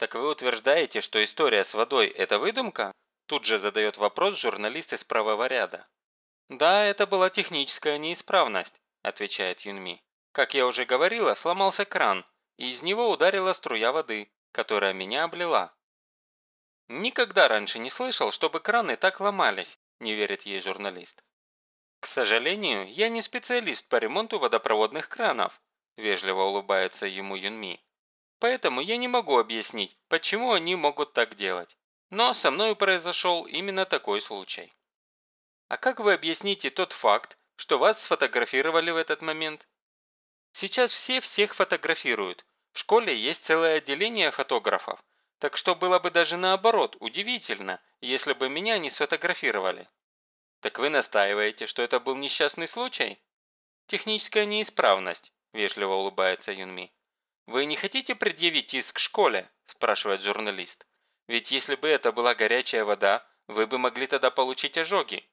Так вы утверждаете, что история с водой – это выдумка? Тут же задает вопрос журналист из правого ряда. Да, это была техническая неисправность, отвечает Юнми. Как я уже говорила, сломался кран, и из него ударила струя воды, которая меня облила. Никогда раньше не слышал, чтобы краны так ломались, не верит ей журналист. К сожалению, я не специалист по ремонту водопроводных кранов, вежливо улыбается ему Юнми. Поэтому я не могу объяснить, почему они могут так делать. Но со мной произошел именно такой случай. А как вы объясните тот факт, что вас сфотографировали в этот момент? Сейчас все всех фотографируют. В школе есть целое отделение фотографов. Так что было бы даже наоборот, удивительно, если бы меня не сфотографировали. Так вы настаиваете, что это был несчастный случай? Техническая неисправность, вежливо улыбается Юнми. «Вы не хотите предъявить иск школе?» – спрашивает журналист. «Ведь если бы это была горячая вода, вы бы могли тогда получить ожоги».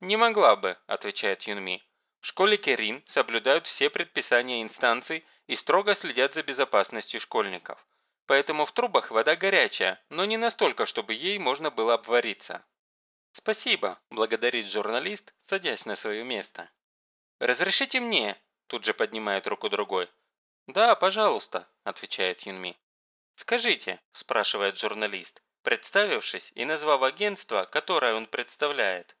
«Не могла бы», – отвечает Юнми. В школе Керин соблюдают все предписания инстанций и строго следят за безопасностью школьников. Поэтому в трубах вода горячая, но не настолько, чтобы ей можно было обвариться. «Спасибо», – благодарит журналист, садясь на свое место. «Разрешите мне?» – тут же поднимает руку другой. «Да, пожалуйста», – отвечает Юнми. «Скажите», – спрашивает журналист, представившись и назвав агентство, которое он представляет.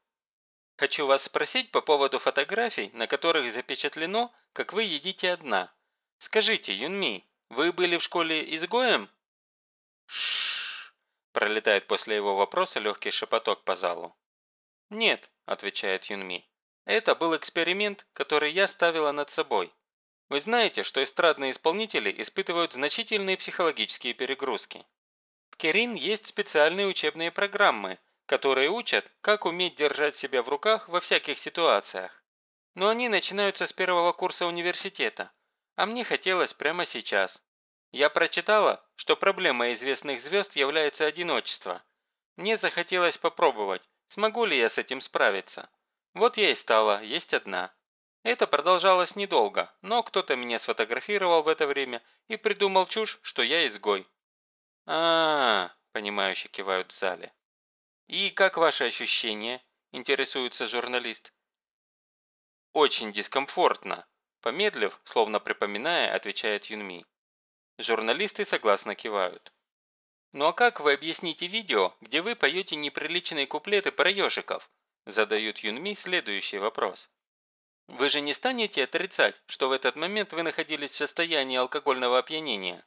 Хочу вас спросить по поводу фотографий, на которых запечатлено, как вы едите одна. Скажите, Юнми, вы были в школе изгоем? Шшш, пролетает после его вопроса легкий шепоток по залу. Нет, отвечает Юнми. Это был эксперимент, который я ставила над собой. Вы знаете, что эстрадные исполнители испытывают значительные психологические перегрузки. В Керин есть специальные учебные программы – которые учат, как уметь держать себя в руках во всяких ситуациях. Но они начинаются с первого курса университета, а мне хотелось прямо сейчас. Я прочитала, что проблема известных звезд является одиночество. Мне захотелось попробовать, смогу ли я с этим справиться. Вот я и стала, есть одна. Это продолжалось недолго, но кто-то меня сфотографировал в это время и придумал чушь, что я изгой. а, -а, понимающе кивают в зале. «И как ваши ощущения?» – интересуется журналист. «Очень дискомфортно», – помедлив, словно припоминая, отвечает Юнми. Журналисты согласно кивают. «Ну а как вы объясните видео, где вы поете неприличные куплеты про ежиков?» – задают Юнми следующий вопрос. «Вы же не станете отрицать, что в этот момент вы находились в состоянии алкогольного опьянения?»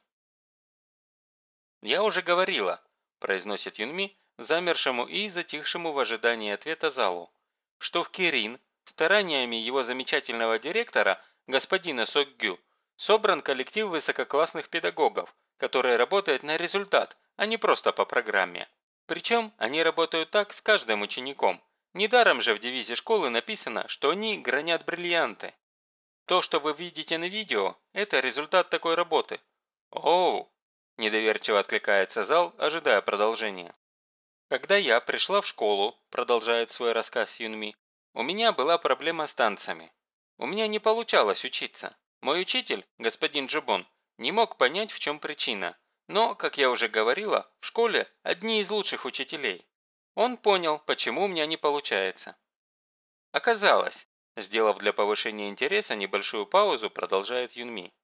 «Я уже говорила», – произносит Юнми, замершему и затихшему в ожидании ответа залу, что в Кирин стараниями его замечательного директора, господина Сокгю, собран коллектив высококлассных педагогов, которые работают на результат, а не просто по программе. Причем они работают так с каждым учеником. Недаром же в девизе школы написано, что они гранят бриллианты. То, что вы видите на видео, это результат такой работы. Оу! Недоверчиво откликается зал, ожидая продолжения. Когда я пришла в школу, продолжает свой рассказ Юнми, у меня была проблема с танцами. У меня не получалось учиться. Мой учитель, господин Джибон, не мог понять, в чем причина. Но, как я уже говорила, в школе одни из лучших учителей. Он понял, почему у меня не получается. Оказалось, сделав для повышения интереса небольшую паузу, продолжает Юнми,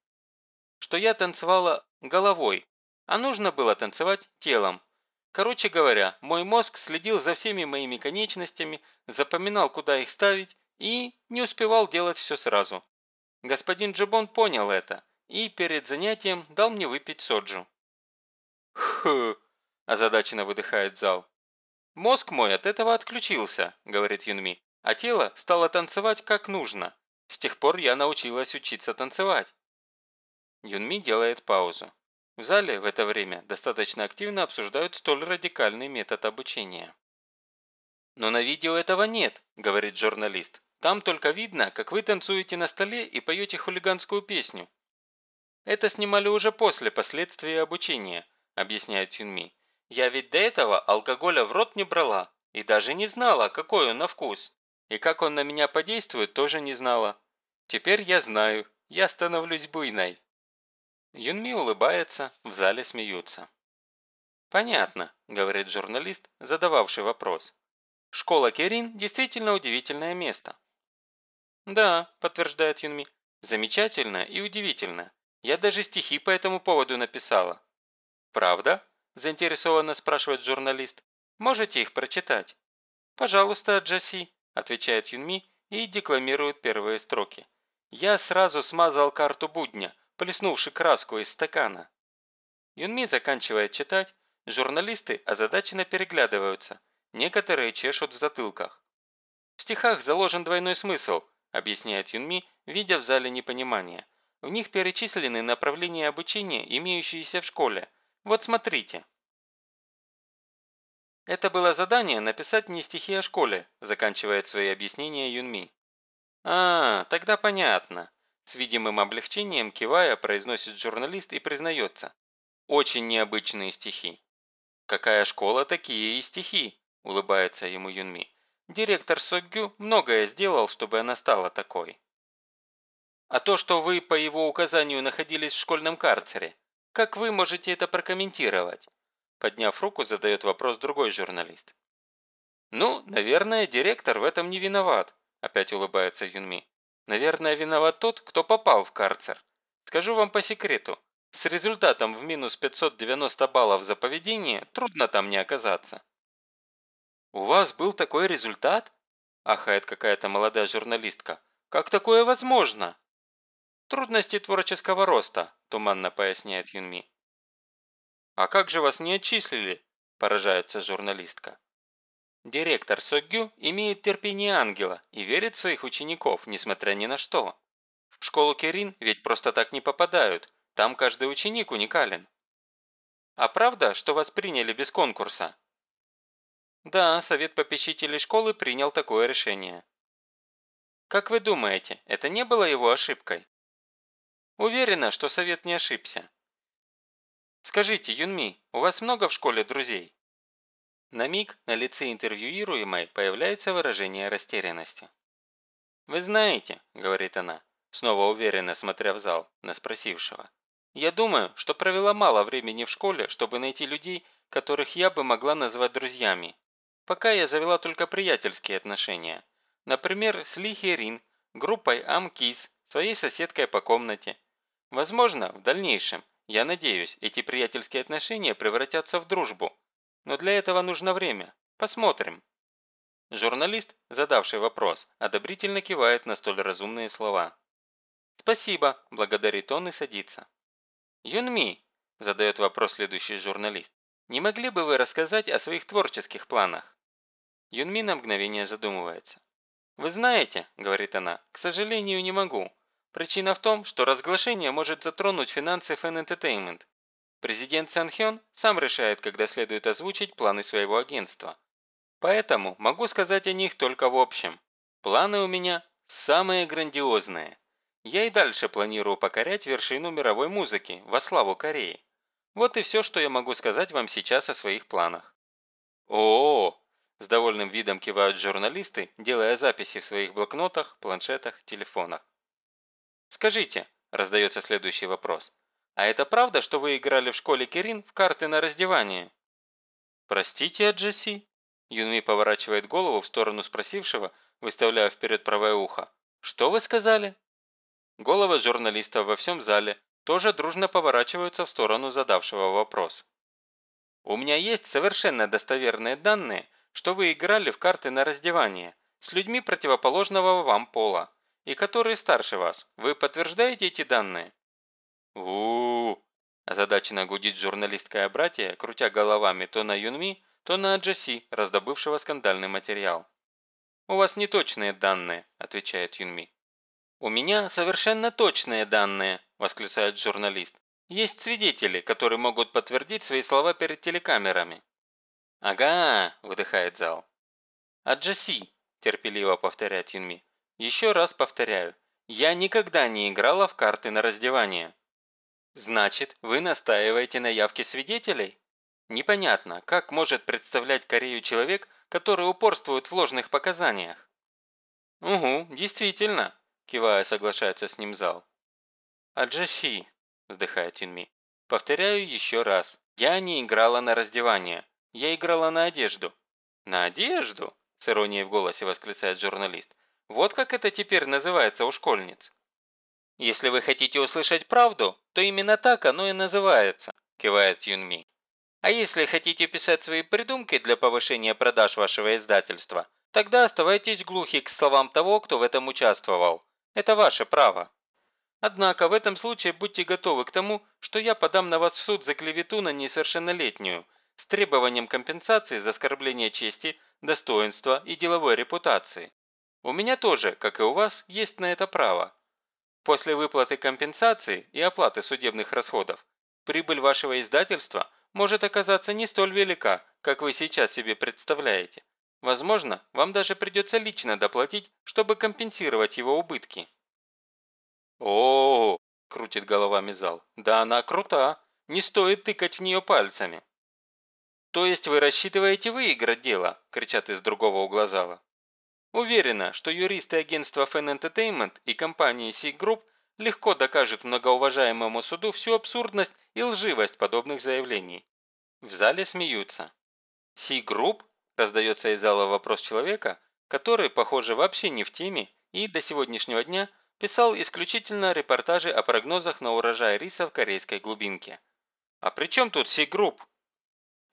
что я танцевала головой, а нужно было танцевать телом, Короче говоря, мой мозг следил за всеми моими конечностями, запоминал, куда их ставить и не успевал делать все сразу. Господин Джибон понял это и перед занятием дал мне выпить соджу. «Хм!» – озадаченно выдыхает зал. «Мозг мой от этого отключился», – говорит Юнми, «а тело стало танцевать как нужно. С тех пор я научилась учиться танцевать». Юнми делает паузу. В зале в это время достаточно активно обсуждают столь радикальный метод обучения. «Но на видео этого нет», – говорит журналист. «Там только видно, как вы танцуете на столе и поете хулиганскую песню». «Это снимали уже после последствий обучения», – объясняет Юнми. «Я ведь до этого алкоголя в рот не брала и даже не знала, какой он на вкус. И как он на меня подействует, тоже не знала. Теперь я знаю, я становлюсь буйной». Юнми улыбается, в зале смеются. «Понятно», – говорит журналист, задававший вопрос. «Школа Керин действительно удивительное место». «Да», – подтверждает Юнми, – «замечательно и удивительно. Я даже стихи по этому поводу написала». «Правда?» – заинтересованно спрашивает журналист. «Можете их прочитать?» «Пожалуйста, Джаси», – отвечает Юнми и декламирует первые строки. «Я сразу смазал карту будня, плеснувши краску из стакана». Юнми заканчивает читать, журналисты озадаченно переглядываются, некоторые чешут в затылках. В стихах заложен двойной смысл, объясняет Юнми, видя в зале непонимание. В них перечислены направления обучения, имеющиеся в школе. Вот смотрите. Это было задание написать не стихи о школе, заканчивает свои объяснения Юнми. А, тогда понятно. С видимым облегчением кивая произносит журналист и признается. Очень необычные стихи. Какая школа, такие и стихи, улыбается ему Юнми. Директор Соггю многое сделал, чтобы она стала такой. А то, что вы по его указанию находились в школьном карцере, как вы можете это прокомментировать? Подняв руку, задает вопрос другой журналист. «Ну, наверное, директор в этом не виноват», опять улыбается Юнми. «Наверное, виноват тот, кто попал в карцер. Скажу вам по секрету, с результатом в минус 590 баллов за поведение трудно там не оказаться». «У вас был такой результат?» – ахает какая-то молодая журналистка. «Как такое возможно?» «Трудности творческого роста», – туманно поясняет Юнми. «А как же вас не отчислили?» – поражается журналистка. Директор Соггю имеет терпение ангела и верит в своих учеников, несмотря ни на что. В школу Керин ведь просто так не попадают, там каждый ученик уникален. А правда, что вас приняли без конкурса? Да, совет попечителей школы принял такое решение. Как вы думаете, это не было его ошибкой? Уверена, что совет не ошибся. «Скажите, Юнми, у вас много в школе друзей?» На миг на лице интервьюируемой появляется выражение растерянности. «Вы знаете», – говорит она, снова уверенно смотря в зал, на спросившего. «Я думаю, что провела мало времени в школе, чтобы найти людей, которых я бы могла назвать друзьями. Пока я завела только приятельские отношения. Например, с Ли Херин, группой Амкис, своей соседкой по комнате. Возможно, в дальнейшем я надеюсь, эти приятельские отношения превратятся в дружбу. Но для этого нужно время. Посмотрим. Журналист, задавший вопрос, одобрительно кивает на столь разумные слова. «Спасибо», – благодарит он и садится. «Юнми», – задает вопрос следующий журналист, – «не могли бы вы рассказать о своих творческих планах?» Юнми на мгновение задумывается. «Вы знаете», – говорит она, – «к сожалению, не могу. Причина в том, что разглашение может затронуть финансы Fan Entertainment. Президент Сан Хён сам решает, когда следует озвучить планы своего агентства. Поэтому могу сказать о них только в общем. Планы у меня самые грандиозные. Я и дальше планирую покорять вершину мировой музыки во славу Кореи. Вот и все, что я могу сказать вам сейчас о своих планах. О, -о, -о с довольным видом кивают журналисты, делая записи в своих блокнотах, планшетах, телефонах. «Скажите», – раздается следующий вопрос, «а это правда, что вы играли в школе Кирин в карты на раздевание?» «Простите, Аджаси?» Юнми поворачивает голову в сторону спросившего, выставляя вперед правое ухо. «Что вы сказали?» Головы журналистов во всем зале тоже дружно поворачиваются в сторону задавшего вопрос. «У меня есть совершенно достоверные данные, что вы играли в карты на раздевание с людьми противоположного вам пола и которые старше вас. Вы подтверждаете эти данные?» у, -у, озадаченно гудит журналистское братья, крутя головами то на Юнми, то на Аджаси, раздобывшего скандальный материал. «У вас неточные данные», – отвечает Юнми. «У меня совершенно точные данные», – восклицает журналист. «Есть свидетели, которые могут подтвердить свои слова перед телекамерами». «Ага», – выдыхает зал. «Аджаси», – терпеливо повторяет Юнми. Еще раз повторяю, я никогда не играла в карты на раздевание. Значит, вы настаиваете на явке свидетелей? Непонятно, как может представлять Корею человек, который упорствует в ложных показаниях? Угу, действительно, кивая соглашается с ним зал. Аджаши, вздыхает Юнми. Повторяю еще раз. Я не играла на раздевание. Я играла на одежду». «На одежду?» – с иронией в голосе восклицает журналист. «Вот как это теперь называется у школьниц». «Если вы хотите услышать правду, то именно так оно и называется», – кивает Юнми. «А если хотите писать свои придумки для повышения продаж вашего издательства, тогда оставайтесь глухи к словам того, кто в этом участвовал. Это ваше право». Однако в этом случае будьте готовы к тому, что я подам на вас в суд за клевету на несовершеннолетнюю с требованием компенсации за оскорбление чести, достоинства и деловой репутации. У меня тоже, как и у вас, есть на это право. После выплаты компенсации и оплаты судебных расходов прибыль вашего издательства может оказаться не столь велика, как вы сейчас себе представляете. Возможно, вам даже придется лично доплатить, чтобы компенсировать его убытки. О, крутит головами зал. Да она крута. Не стоит тыкать в нее пальцами. То есть вы рассчитываете выиграть дело? кричат из другого угла зала. Уверена, что юристы агентства Fan Entertainment и компании Sea Group легко докажут многоуважаемому суду всю абсурдность и лживость подобных заявлений. В зале смеются. Sea Group? раздается из зала вопрос человека, который, похоже, вообще не в теме и до сегодняшнего дня – писал исключительно репортажи о прогнозах на урожай риса в корейской глубинке. «А при чем тут Си-групп?»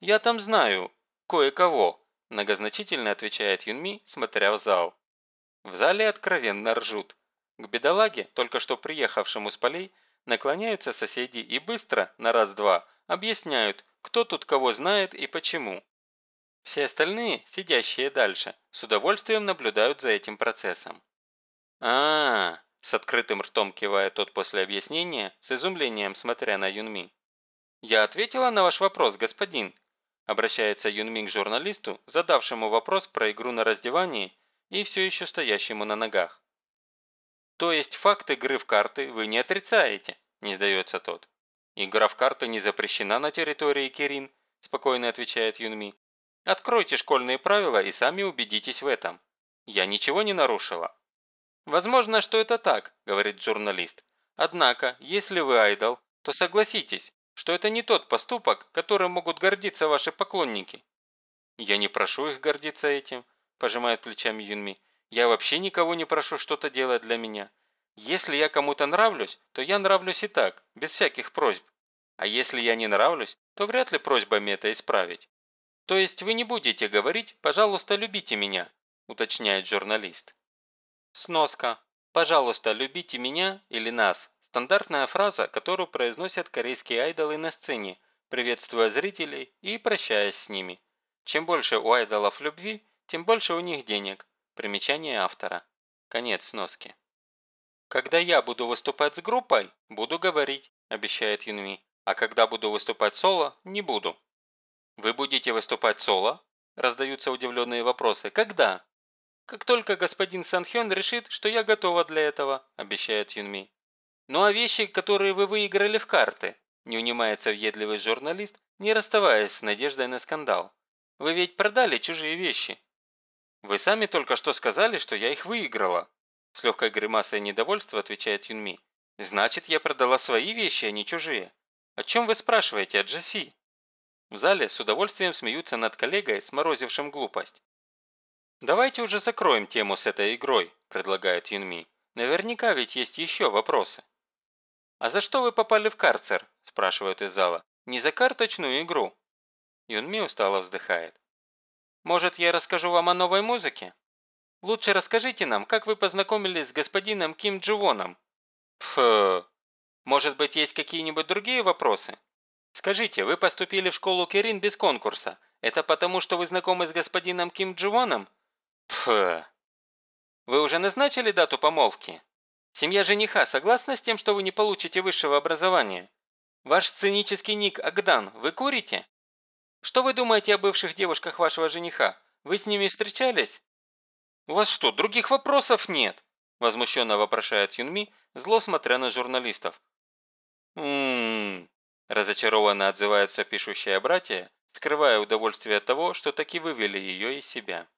«Я там знаю. Кое-кого», – многозначительно отвечает Юнми, смотря в зал. В зале откровенно ржут. К бедолаге, только что приехавшему с полей, наклоняются соседи и быстро, на раз-два, объясняют, кто тут кого знает и почему. Все остальные, сидящие дальше, с удовольствием наблюдают за этим процессом. а, -а, -а с открытым ртом кивая тот после объяснения, с изумлением смотря на Юнми. «Я ответила на ваш вопрос, господин», обращается Юнми к журналисту, задавшему вопрос про игру на раздевании и все еще стоящему на ногах. «То есть факт игры в карты вы не отрицаете?» – не сдается тот. «Игра в карты не запрещена на территории Кирин», – спокойно отвечает Юнми. «Откройте школьные правила и сами убедитесь в этом. Я ничего не нарушила». «Возможно, что это так», – говорит журналист. «Однако, если вы айдол, то согласитесь, что это не тот поступок, которым могут гордиться ваши поклонники». «Я не прошу их гордиться этим», – пожимает плечами Юнми. «Я вообще никого не прошу что-то делать для меня. Если я кому-то нравлюсь, то я нравлюсь и так, без всяких просьб. А если я не нравлюсь, то вряд ли просьбами это исправить. То есть вы не будете говорить «пожалуйста, любите меня», уточняет журналист. Сноска. «Пожалуйста, любите меня или нас» – стандартная фраза, которую произносят корейские айдолы на сцене, приветствуя зрителей и прощаясь с ними. Чем больше у айдолов любви, тем больше у них денег. Примечание автора. Конец сноски. «Когда я буду выступать с группой, буду говорить», – обещает Юнми. «А когда буду выступать соло, не буду». «Вы будете выступать соло?» – раздаются удивленные вопросы. «Когда?» «Как только господин Санхён решит, что я готова для этого», – обещает Юнми. «Ну а вещи, которые вы выиграли в карты?» – не унимается въедливый журналист, не расставаясь с надеждой на скандал. «Вы ведь продали чужие вещи». «Вы сами только что сказали, что я их выиграла», – с легкой гримасой недовольства отвечает Юнми. «Значит, я продала свои вещи, а не чужие. О чем вы спрашиваете, Джесси?» В зале с удовольствием смеются над коллегой, сморозившим глупость. «Давайте уже закроем тему с этой игрой», – предлагает Юнми. «Наверняка ведь есть еще вопросы». «А за что вы попали в карцер?» – спрашивают из зала. «Не за карточную игру?» Юнми устало вздыхает. «Может, я расскажу вам о новой музыке? Лучше расскажите нам, как вы познакомились с господином Ким Дживоном?» «Пф, может быть, есть какие-нибудь другие вопросы?» «Скажите, вы поступили в школу Кирин без конкурса. Это потому, что вы знакомы с господином Ким Дживоном?» Пф. Вы уже назначили дату помолвки? Семья жениха согласна с тем, что вы не получите высшего образования? Ваш сценический ник Агдан, вы курите? Что вы думаете о бывших девушках вашего жениха? Вы с ними встречались? У вас что, других вопросов нет? Возмущенно вопрошает Юнми, зло смотря на журналистов. «М-м-м», разочарованно отзывается пишущая братья, скрывая удовольствие от того, что таки вывели ее из себя.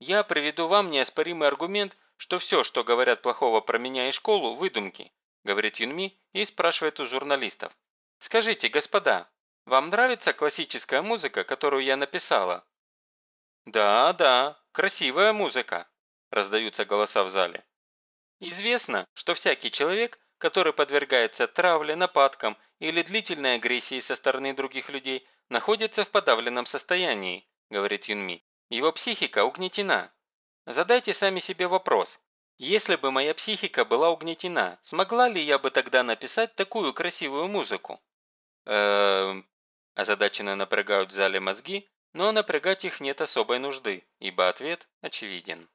Я приведу вам неоспоримый аргумент, что все, что говорят плохого про меня и школу, выдумки, говорит Юнми и спрашивает у журналистов. Скажите, господа, вам нравится классическая музыка, которую я написала?» «Да, да, красивая музыка», – раздаются голоса в зале. Известно, что всякий человек, который подвергается травле, нападкам или длительной агрессии со стороны других людей, находится в подавленном состоянии, говорит Юнми. Его психика угнетена. Задайте сами себе вопрос. Если бы моя психика была угнетена, смогла ли я бы тогда написать такую красивую музыку? Эм... Озадаченно напрягают в зале мозги, но напрягать их нет особой нужды, ибо ответ очевиден.